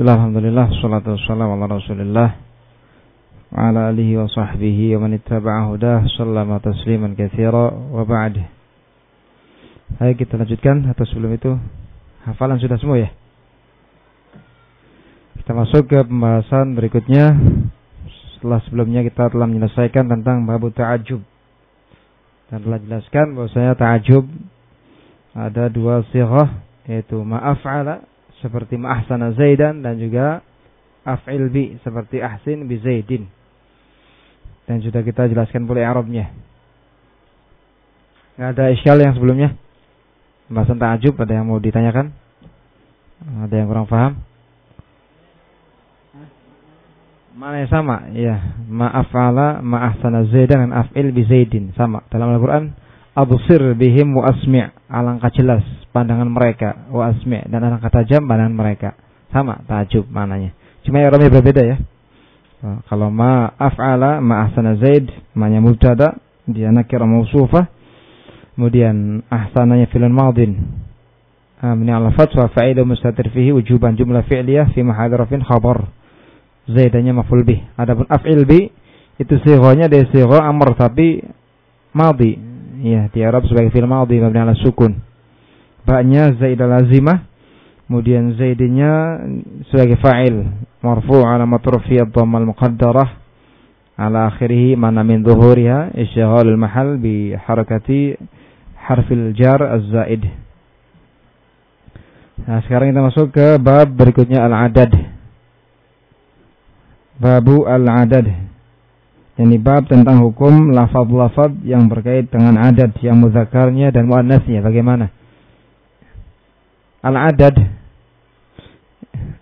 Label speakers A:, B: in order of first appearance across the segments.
A: Bismillahirrahmanirrahim. Salatu wassalamu ala Rasulillah wa ala alihi wa sahbihi wa man ittaba'a hudah sallama tasliman katsira wa ba'd. Ayo kita lanjutkan atau sebelum itu hafalan sudah semua ya? Kita masuk ke pembahasan berikutnya. Setelah sebelumnya kita telah menyelesaikan tentang babu ta'ajub. Dan telah jelaskan bahwasanya ta'ajub ada dua sirah yaitu ma'af'ala seperti ma'ahsana zaidan dan juga af'il bi seperti ahsin bi zaidin. Dan sudah kita jelaskan pula Arabnya. Nggak ada iskal yang sebelumnya? Pembahasan ta'ajub ada yang mau ditanyakan? Ada yang kurang paham? Mana yang sama? Ya, ma'afala ma'ahsana zaidan dan af'il bi zaidin sama. Dalam Al-Qur'an absir bihim wa asmi' alangkah jelas pandangan mereka. Wa asmi' dan alangkah tajam pandangan mereka. Sama tajub mananya cuma ya berbeda ya. Oh, kalau ma af'ala ma ahsana zaid manya mubtada dia nakira mausufah kemudian ahsananya fi'lun madin. Min al fatwa fa'ilu mustatir fihi wujuban jumlah fi'liyah fi mahall rafin khabar. Zaidannya maf'ul bih. Adapun af'il bi itu sighanya dari sigha amr tapi madhi ya di Arab sebagai fi'il madhi mabni ala sukun. Ba'nya zaidah lazimah, kemudian zaidinya sebagai fa'il marfu' ala matrufi ad-dhamma al-muqaddarah ala akhirih mana min dhuhuriha isyghal al-mahal bi harakati harfil jar az-zaid. Nah, sekarang kita masuk ke bab berikutnya al-adad. Babu al-adad. Ini bab tentang hukum lafaz-lafaz yang berkait dengan adat yang muzakarnya dan muannasnya bagaimana? Al-adad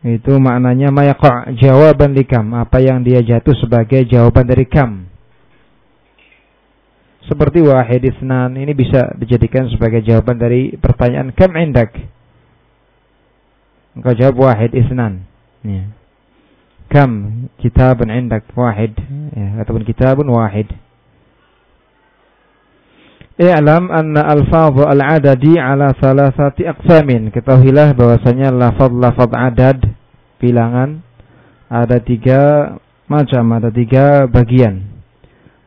A: itu maknanya mayaqa jawaban likam, apa yang dia jatuh sebagai jawaban dari kam. Seperti wahid isnan ini bisa dijadikan sebagai jawaban dari pertanyaan kam indak. Engkau jawab wahid isnan. Ya kam kitabun indak wahid ya, ataupun kitabun wahid I'lam anna alfadhu al-adadi ala salasati aqsamin. Ketahuilah bahwasanya lafaz-lafaz adad bilangan ada tiga macam, ada tiga bagian.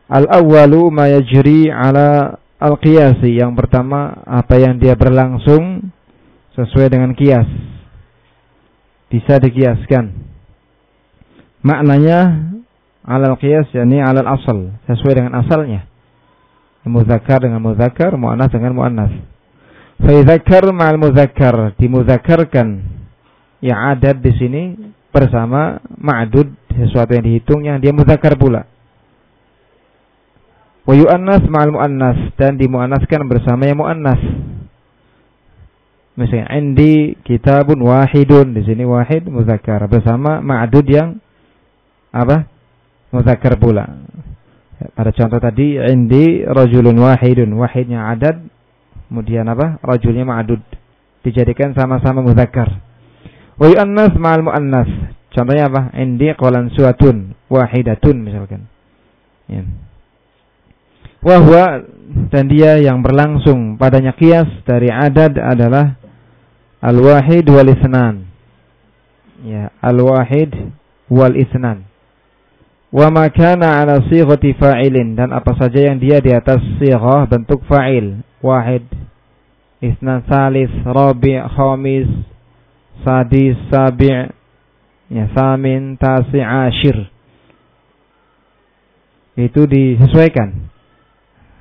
A: Al-awwalu ma yajri ala al-qiyasi. Yang pertama apa yang dia berlangsung sesuai dengan kias. Bisa dikiaskan maknanya alal qiyas yakni alal asal. Sesuai dengan asalnya. Muzakkar dengan muzakkar muannas dengan muannas. Fa idzakkar ma'al muzakkar. Dimudzakarkan yang ada di sini bersama ma'dud sesuatu yang dihitung yang dia muzakkar pula. Wa yu'annas ma'al muannas. Dan dimuannaskan bersama yang muannas. Misalnya indi kitabun wahidun. Di sini wahid muzakkar. Bersama ma'dud yang apa? Muzakkar pula. Pada contoh tadi indi rajulun wahidun, wahidnya adad, kemudian apa? Rajulnya ma'adud. Dijadikan sama-sama muzakkar. Wa yu'annas ma'al mu'annas. Contohnya apa? Indi qalan suatun wahidatun misalkan. Ya. Wahwa dan dia yang berlangsung padanya kias dari adad adalah al-wahid wal isnan. Ya, al-wahid wal isnan wa ma kana ala sighati fa'ilin. Dan apa saja yang dia di atas sighah bentuk fa'il. Wahid isnan salis rabi' khamis sadis sabi' ya samin tasi' ashir itu disesuaikan.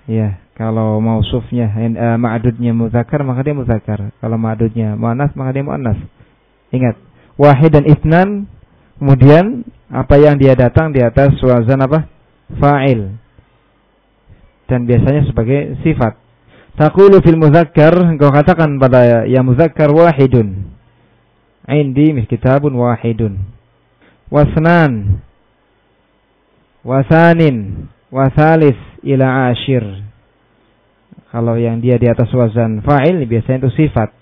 A: Ya kalau mausufnya uh, ma'dudnya muzakkar maka dia muzakkar. Kalau ma'dudnya muannas maka dia muannas. Ingat. Wahid dan isnan kemudian apa yang dia datang di atas wazan apa? Fa'il. Dan biasanya sebagai sifat. Taqulu fil muzakkar, engkau katakan pada ya muzakkar wahidun. Indi kitabun wahidun. Wasnan. Wasanin. Wasalis ila ashir. Kalau yang dia di atas wazan fa'il biasanya itu sifat.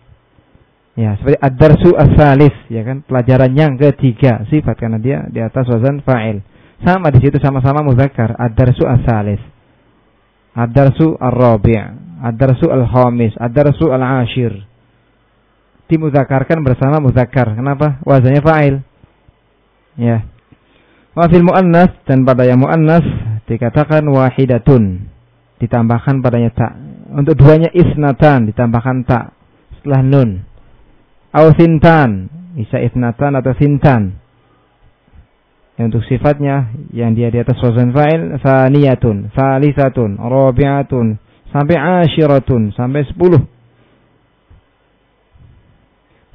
A: Ya, seperti ad-darsu as-salis, ya kan? Pelajaran yang ketiga, sifat karena dia di atas wazan fa'il. Sama di situ sama-sama muzakkar, ad-darsu as-salis. Ad-darsu ar-rabi', ad-darsu al-khamis, ad-darsu al-ashir. Dimudzakarkan bersama muzakkar. Kenapa? Wazannya fa'il. Ya. Wa fil muannas dan pada yang muannas dikatakan wahidatun ditambahkan padanya tak. Untuk duanya isnatan ditambahkan tak setelah nun. Au sintan, bisa isnatan atau sintan. Untuk sifatnya yang dia di atas wazan fa'il saniyatun, salisatun, rabi'atun, sampai asyiratun, sampai sepuluh.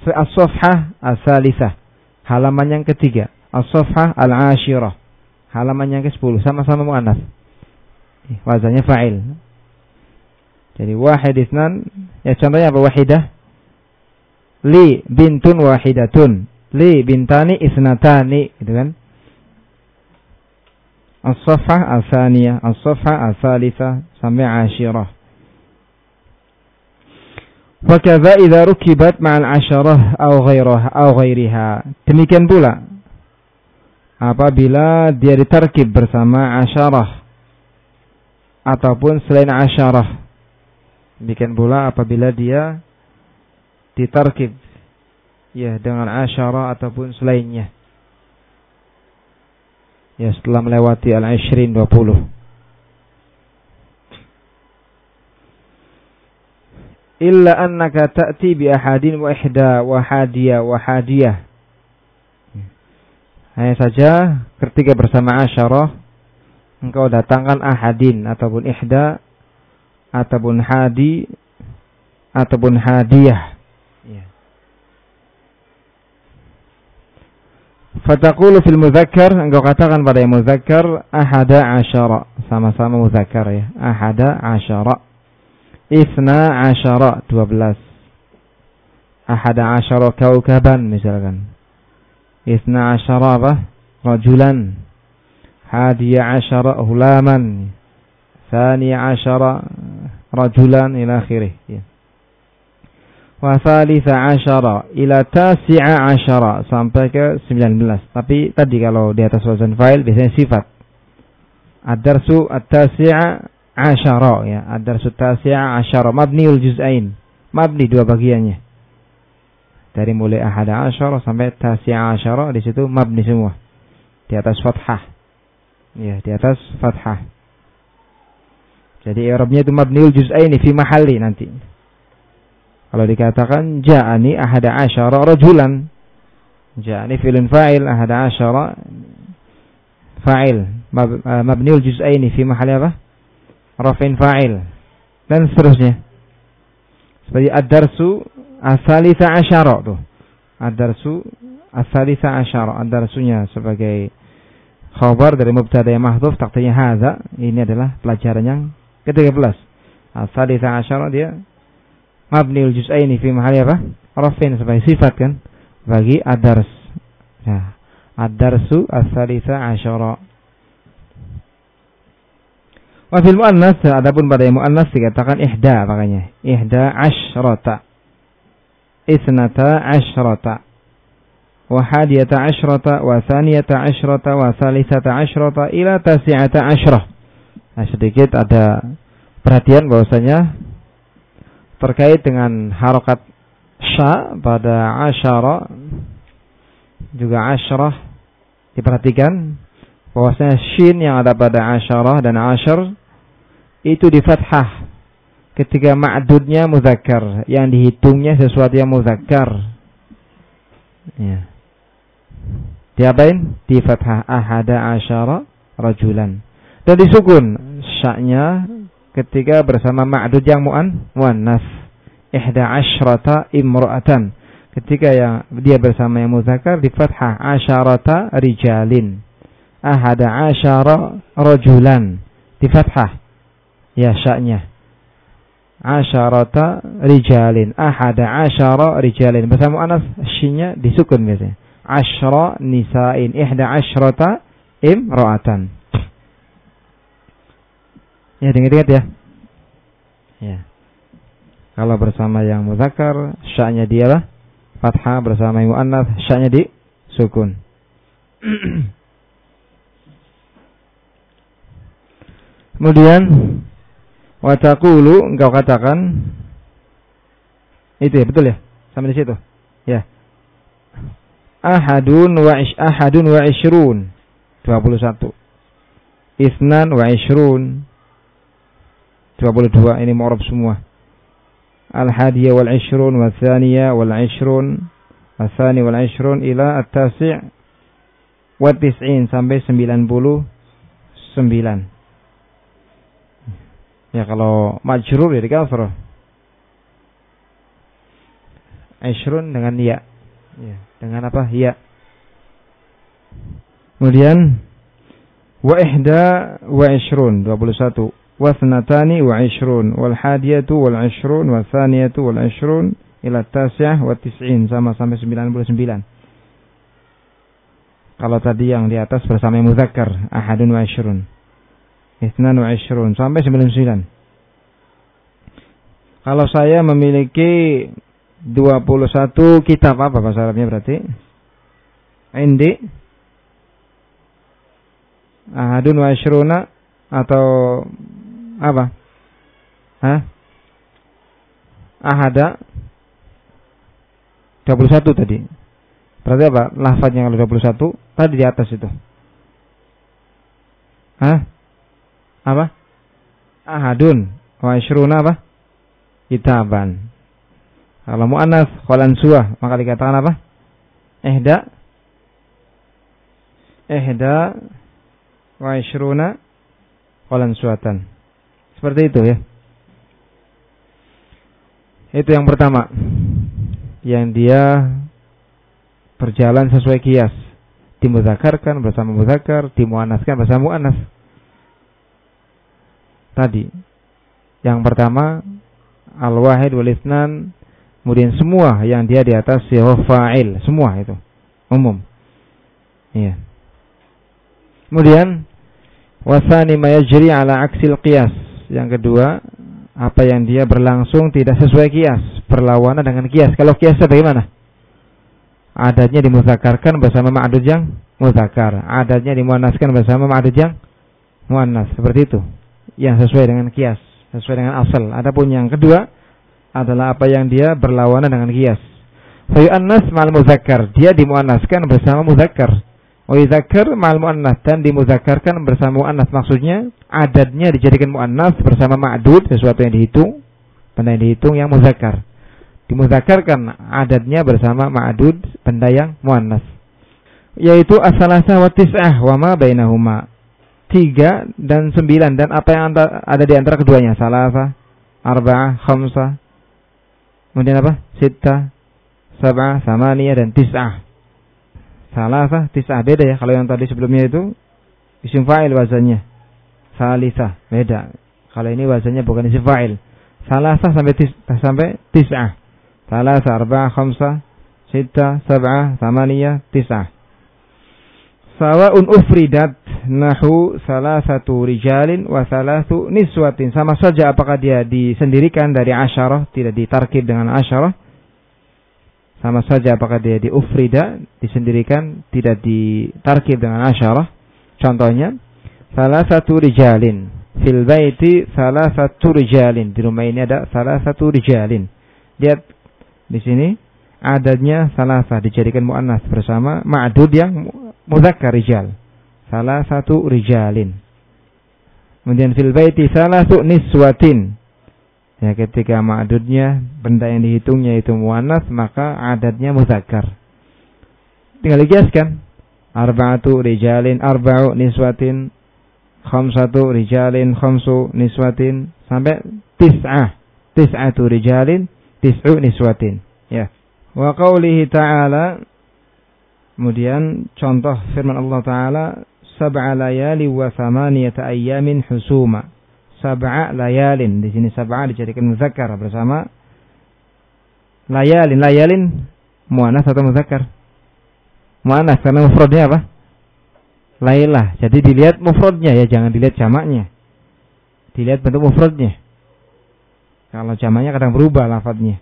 A: As-safhah as-salisah. Halaman yang ketiga. As-safhah al-ashirah. Halaman yang ke-10 sama-sama muannats. Wazannya fa'il. Jadi wahid isnan ya contohnya apa wahidah? Li bintun wahidatun. Li bintani isnatani gitu kan. As-safhah al-thaniyah, as-safhah al-thalithah sampai ashirah. Fakadha idza rukibat ma'al asharah au ghairah au ghairiha. Demikian pula apabila dia ditarkib bersama asyarah ataupun selain asyarah. Demikian pula apabila dia ditarkib ya dengan asyarah ataupun selainnya. Ya setelah melewati al-20 20. illa annaka ta'ti bi ahadin wa ihda wa hadiya wa hadiyah. Hanya saja ketika bersama asyarah engkau datangkan ahadin ataupun ihda ataupun hadi ataupun hadiyah. Fatakulu fil muzakkar engkau katakan pada yang muzakkar ahada asyara sama-sama muzakkar ya ahada asyara Isna asyara dua belas. Ahada asyara kaukaban misalkan. Isna asyara apa? Rajulan. Hadiya asyara hulaman. Thaniya asyara rajulan ila akhirih. Ya. Wa thalitha asyara ila tasi'a asyara sampai ke 19. Tapi tadi kalau di atas wazan fa'il biasanya sifat. Ad-darsu at-tasi'a asyara ya. Ad-darsu tasi'a asyara mabniul juz'ain. Mabni dua bagiannya. Dari mulai ahada asyara sampai tasi'a asyara di situ mabni semua. Di atas fathah. Ya di atas fathah. Jadi i'rabnya itu mabniul juz'ain fi mahalli nanti kalau dikatakan ja'ani ahada asyara rajulan ja'ani filun fa'il ahada asyara fa'il mabniul juz'aini fi mahalli apa rafin fa'il dan seterusnya. Seperti ad-darsu asalisa asyara tuh. Ad-darsu asalisa asyara. Ad-darsunya sebagai khabar dari mubtada yang mahdhuf takdirnya hadza. Ini adalah pelajaran yang ke-13. Asalisa asyara dia mabniul juz'aini fi mahali apa? Rafin sebagai sifat kan bagi ad-dars. Nah, ad-darsu asalisa asyara. Wa fil muannas adapun pada yang muannas dikatakan ihda makanya. Ihda asyrata. Isnata asyrata. Wa hadiyata asyrata wa thaniyata asyrata wa salisata asyrata ila tasi'ata asyrah. Nah, sedikit ada perhatian bahwasanya terkait dengan harokat sya pada asyara juga asyrah diperhatikan bahwasanya shin yang ada pada asyarah dan asyar itu di fathah ketika ma'dudnya muzakkar yang dihitungnya sesuatu yang muzakkar. Ya. Diapain? Di fathah ahada asyara rajulan. Dan disukun syaknya ketika bersama ma'dud yang mu'an muannas. Ihda asyrata imra'atan. Ketika yang dia bersama yang muzakkar di fathah asyarata rijalin. Ahada asyara rajulan. Di fathah. Ya syaknya. Asyarata rijalin. Ahada asyara rijalin. Bersama anas syinya disukun biasanya. Asyra nisain. Ihda asyrata imra'atan ya dengar-dengar ya? Ya. Kalau bersama yang muzakkar syaknya dia lah. Fathah bersama yang muannas syaknya di sukun. Kemudian Wataqulu engkau katakan itu ya betul ya? Sampai di situ? Ya. Ahadun wa ish ahadun wa ishrun. 21 isnan wa ishrun 22 ini mu'rab semua. Al hadiyah wal ishrun wa thaniyah wal ishrun wa thani wal ishrun ila at-tasi' wa tis'in sampai 99 ya kalau majrur ya dikasrah ishrun dengan ya. Ya dengan apa? Ya. Kemudian wa ihda wa ishrun 21 thnatani wa ishrun wal ishrun ila tasyah wa tis'in sama sampai 99 kalau tadi yang di atas bersama yang muzakkar ahadun wa ishrun. Isnan wa ishrun sampai 99 kalau saya memiliki 21 kitab apa bahasa Arabnya berarti? Indi. Ahadun wa ishruna atau apa? Hah? Ahada 21 tadi. Berarti apa? Lafaznya kalau 21 tadi di atas itu. Hah? Apa? Ahadun wa ishruna apa? Kitaban. Kalau mu'anas kholan suah maka dikatakan apa? Ehda Ehda wa ishruna kholan suatan. Seperti itu ya. Itu yang pertama. Yang dia berjalan sesuai kias. Dimuzakarkan bersama muzakar, dimuanaskan bersama mu'anas. Tadi. Yang pertama al-wahid wal isnan Kemudian semua yang dia di atas sihah fa'il, semua itu umum. Iya. Kemudian wasani mayajri ala aksil qiyas. Yang kedua, apa yang dia berlangsung tidak sesuai kias, berlawanan dengan kias. Kalau kias bagaimana? Adatnya dimuzakarkan bersama ma'adud yang muzakar. Adatnya dimuannaskan bersama ma'adud yang muannas. Seperti itu. Yang sesuai dengan kias, sesuai dengan asal. Adapun yang kedua, adalah apa yang dia berlawanan dengan kias. Fayu'annas ma'al muzakkar. Dia dimuannaskan bersama muzakkar. Wa ma'al muannas dan dimuzakkarkan bersama muannas. Maksudnya adatnya dijadikan muannas bersama ma'dud sesuatu yang dihitung, benda yang dihitung yang muzakkar. Dimuzakkarkan adatnya bersama ma'dud benda yang muannas. Yaitu asalasa wa tis'ah wa ma bainahuma. Tiga dan sembilan dan apa yang ada di antara keduanya. Salasa, arba'ah, khamsah, Kemudian apa? Sita, sab'ah, samaniyah dan tis'ah. Salasa, tis'ah beda ya. Kalau yang tadi sebelumnya itu isim fa'il wazannya. Salisa, beda. Kalau ini wazannya bukan isim fa'il. Salasa sampai tis, sampai tis'ah. Salasa, arba'ah, khamsah, sita, sab'ah, samaniyah, tis'ah. Sawa'un ufridat nahu salah satu rijalin wa salatu niswatin. Sama saja apakah dia disendirikan dari asyarah, tidak ditarkib dengan asyarah. Sama saja apakah dia di ufrida, disendirikan, tidak ditarkib dengan asyarah. Contohnya, salah satu rijalin. Fil baiti salah satu rijalin. Di rumah ini ada salah satu rijalin. Lihat di sini adanya salah satu dijadikan muannas bersama ma'dud yang muzakkar rijal salah satu rijalin. Kemudian fil baiti salatu niswatin. Ya ketika ma'dudnya benda yang dihitungnya itu muannas maka adatnya muzakkar. Tinggal dijelaskan. Arba'atu rijalin arba'u niswatin khamsatu rijalin khamsu niswatin sampai tis'ah. Tis'atu rijalin tis'u niswatin. Ya. Wa qawlihi ta'ala Kemudian contoh firman Allah Ta'ala sab'a layali wa thamaniyata ayyamin husuma. Sab'a layalin. Di sini sab'a dijadikan muzakkar bersama layalin. Layalin muannas atau muzakkar? Muannas karena mufradnya apa? Lailah. Jadi dilihat mufradnya ya, jangan dilihat jamaknya. Dilihat bentuk mufradnya. Kalau jamaknya kadang berubah lafadznya.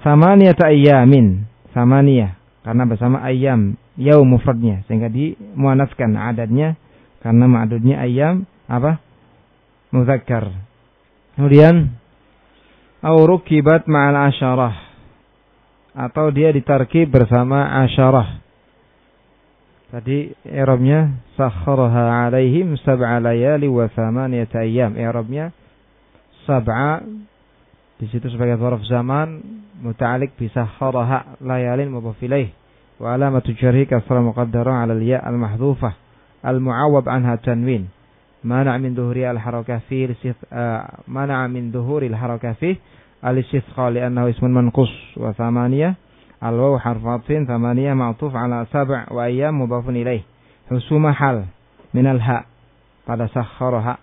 A: Samaniyata ayyamin. Samaniyah karena bersama ayam yaum mufradnya sehingga dimuanaskan adatnya karena ma'dudnya ayam apa muzakkar. Kemudian aurukibat ma'al asyarah. Atau dia ditarkib bersama asyarah. Tadi i'rabnya sakharaha alaihim sab'a layali wa thamaniyata ayyam. I'rabnya sab'a di situ sebagai zarf zaman muta'alliq bi sakharaha layalin mudhaf ilaih wa alamatu jarhi kasra muqaddara 'ala al-ya' al-mahdhufah. Al-mu'awwab anha tanwin Mana' min dhuhri al-harakah fi mana' min dhuhuri al-harakah fi al-istithqa li'annahu ismun manqus wa thamaniyah Al-waw harf atfin thamaniyah ma'tuf ala sab' wa ayyam mudhafun ilaih. Husuma hal min al-ha pada sakharaha.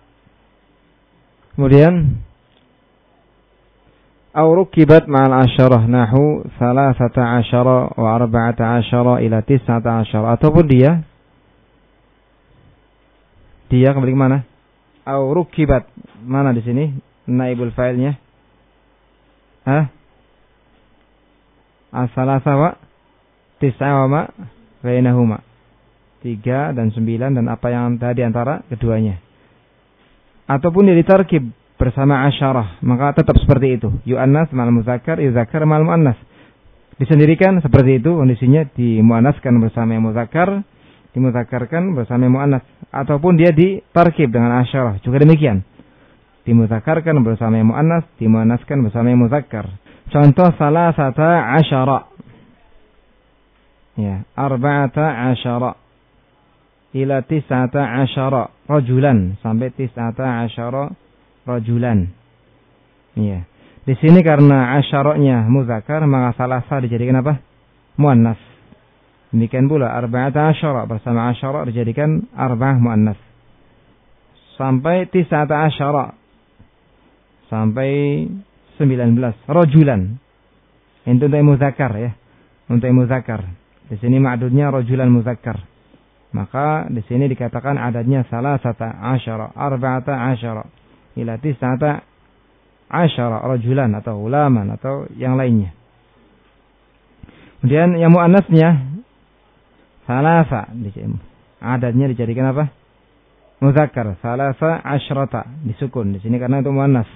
A: Kemudian أو ركبت مع العشرة نحو ثلاثة عشر وأربعة عشر إلى تسعة عشر ataupun dia dia kembali ke mana? Au rukibat mana di sini naibul fa'ilnya? Hah? Asalasa wa tis'a wa ma bainahuma. Tiga dan sembilan dan apa yang tadi antara keduanya. Ataupun dia ditarkib bersama asyarah, maka tetap seperti itu. Yu'annas mal muzakkar, yuzakkar mal mu'annas. Disendirikan seperti itu kondisinya dimuannaskan bersama yang muzakkar, dimuzakkarkan bersama yang mu'annas ataupun dia ditarkib dengan asyarah, juga demikian. Dimuzakkarkan bersama yang mu'annas, dimuannaskan bersama muzakkar. Contoh salah satu asyara. Ya, arba'ata asyara. Ila tis'ata asyara. Rajulan. Sampai tis'ata asyara rajulan. Ya. Di sini karena asyaroknya muzakar, maka salah satu dijadikan apa? Muannas. Demikian pula arba'ata asyara bersama asyara dijadikan arba'ah muannas. Sampai tis'ata asyara. Sampai 19 rojulan. Itu untuk muzakkar ya. Untuk muzakkar. Di sini ma'dudnya rojulan muzakkar. Maka di sini dikatakan adanya salah satu asyara, arba'ata asyara, ila tis'ata asyara rojulan atau ulaman atau yang lainnya. Kemudian yang muannasnya Salasa. Adatnya dijadikan apa? Muzakar. Salasa ashrata Disukun di sini karena itu muannas.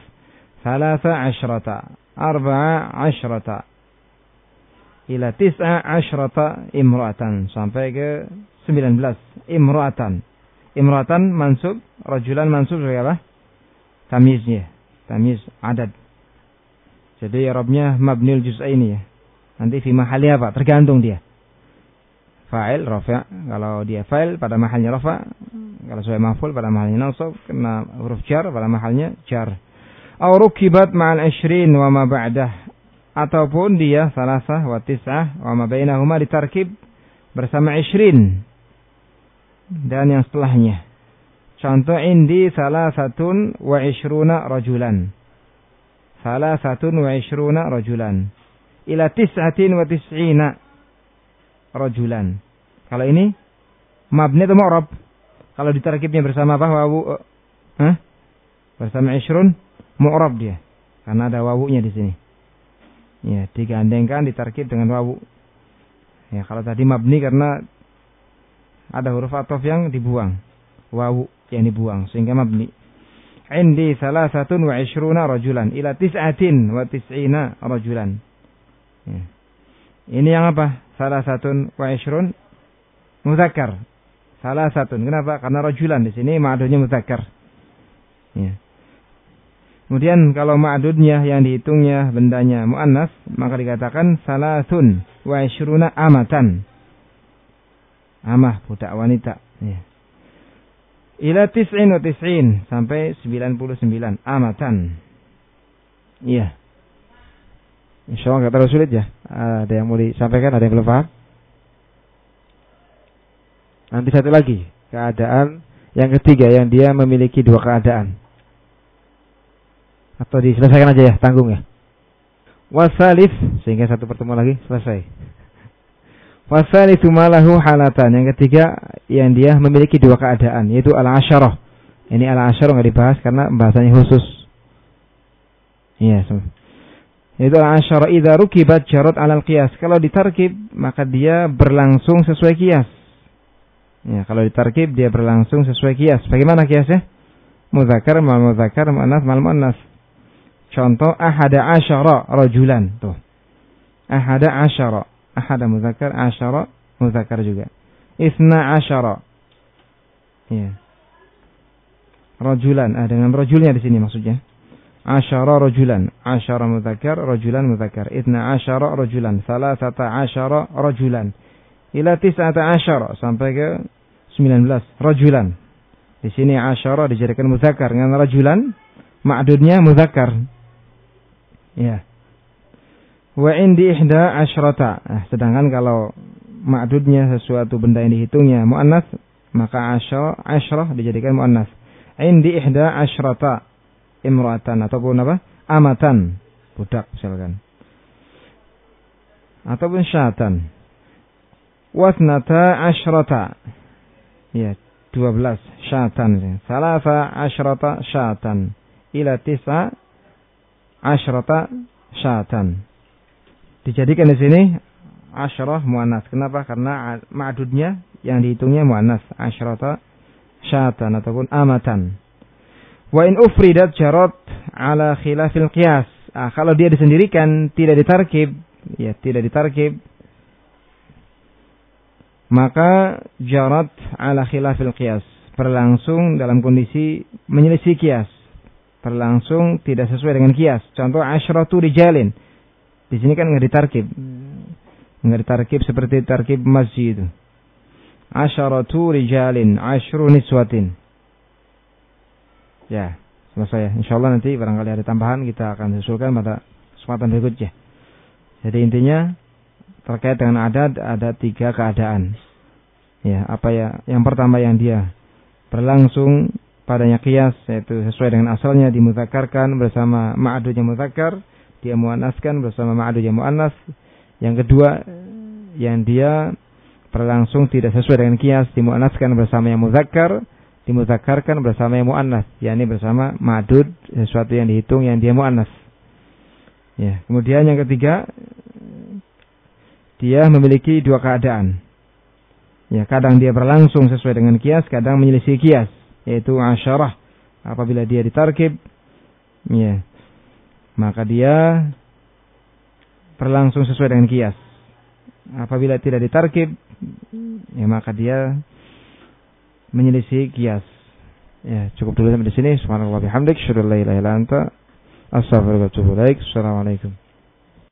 A: Salasa ashrata, Arba'a ashrata Ila tis'a ashrata imra'atan. Sampai ke 19. Imra'atan. Imra'atan mansub. Rajulan mansub sebagai apa? Tamiznya. Tamiz adat. Jadi ya Arabnya mabnil juz'a ini ya. Nanti fi mahali apa? Tergantung dia fa'il rafa kalau dia fa'il pada mahalnya rafa kalau sebagai maf'ul pada mahalnya nasab kena huruf jar pada mahalnya jar Au rukibat ma'al ishrin wa ma ba'dah. Ataupun dia salasah wa tis'ah wa ma bainahuma ditarkib bersama ishrin. Dan yang setelahnya. Contoh indi salah satun wa ishruna rajulan. Salah satun wa ishruna rajulan. Ila tis'atin wa tis'ina rajulan. Kalau ini mabni atau mu'rab? Kalau ditarkibnya bersama apa? Wawu, eh? Bersama ishrun mu'rab dia karena ada wawunya di sini. Ya, digandengkan ditarkib dengan wawu. Ya, kalau tadi mabni karena ada huruf atof yang dibuang. Wawu yang dibuang sehingga mabni. Indi salah satu wa ishruna rajulan ila tis'atin wa tis'ina rajulan. Ya. Ini yang apa? Salah satu wa ishrun. Salah satu. Kenapa? Karena rajulan di sini ma'adudnya muzakkar. Ya. Kemudian kalau ma'dudnya yang dihitungnya bendanya mu'annas, maka dikatakan salasun wa isyruna amatan. Amah, budak wanita. Ya. Ila tis'in wa tis'in. Sampai 99. Amatan. Iya. Insya Allah nggak terlalu sulit ya. Ada yang mau disampaikan, ada yang belum paham? Nanti satu lagi. Keadaan yang ketiga yang dia memiliki dua keadaan. Atau diselesaikan aja ya, tanggung ya. Wasalif sehingga satu pertemuan lagi selesai. Wasalifu malahu halatan. Yang ketiga yang dia memiliki dua keadaan yaitu al-asyarah. Ini al-asyarah nggak dibahas karena bahasanya khusus. Iya, Itu al-asyarah idza rukibat jarat alal qiyas. Kalau ditarkib maka dia berlangsung sesuai kias. Ya, kalau ditarkib dia berlangsung sesuai kias. Bagaimana kiasnya? Muzakkar mal muzakkar, muannas mal muannas. Contoh ahada asyara rajulan. Tuh. Ahada asyara. Ahada muzakkar, asyara muzakkar juga. isna asyara. Ya. Rajulan. Ah, dengan rajulnya di sini maksudnya. Asyara rajulan. Asyara mudzakkar, rajulan mudzakkar. Isna asyara rajulan. Salasata asyara rajulan. Ila tis'ata asyara. Sampai ke 19. Rajulan. Di sini asyara dijadikan mudzakkar. Dengan rajulan. Ma'dudnya mudzakkar. Ya. Wa indi ihda asyrata. Nah, sedangkan kalau ma'dudnya sesuatu benda yang dihitungnya mu'annas, maka asyra, asyrah dijadikan mu'annas. Indi ihda asyrata imra'atan ataupun apa? Amatan. Budak misalkan. Ataupun syatan. Wasnata asyrata. Ya, 12 syatan. Salasa asyrata syatan. Ila tisa asyrata syatan dijadikan di sini asyarah muannas. Kenapa? Karena ma'dudnya yang dihitungnya muannas. Asyarata syatan ataupun amatan. Wa in ufridat jarat ala khilafil qiyas. Ah, kalau dia disendirikan tidak ditarkib, ya tidak ditarkib, maka jarat ala khilafil qiyas berlangsung dalam kondisi menyelisih kias berlangsung tidak sesuai dengan kias contoh asyratu dijalin di sini kan nggak ditarkib. Nggak ditarkib seperti tarkib masjid itu. Asyaratu rijalin, asyru niswatin. Ya, selesai. Insya Allah nanti barangkali ada tambahan kita akan susulkan pada kesempatan berikutnya. Jadi intinya terkait dengan adat ada tiga keadaan. Ya, apa ya? Yang pertama yang dia berlangsung padanya kias yaitu sesuai dengan asalnya dimutakarkan bersama ma'adudnya mutakar dia muannaskan bersama ma'adu yang. Yang kedua yang dia berlangsung tidak sesuai dengan kias dimuannaskan bersama yang muzakkar, dimuzakkarkan bersama yang muannas, yakni bersama ma'dud sesuatu yang dihitung yang dia muannas. Ya, kemudian yang ketiga dia memiliki dua keadaan. Ya, kadang dia berlangsung sesuai dengan kias, kadang menyelisih kias, yaitu asyarah apabila dia ditarkib ya maka dia berlangsung sesuai dengan kias. Apabila tidak ditarkib, ya maka dia menyelisih kias. Ya, cukup dulu sampai di sini. Subhanallah bihamdik, syukur la ilaha illa anta. Assalamualaikum.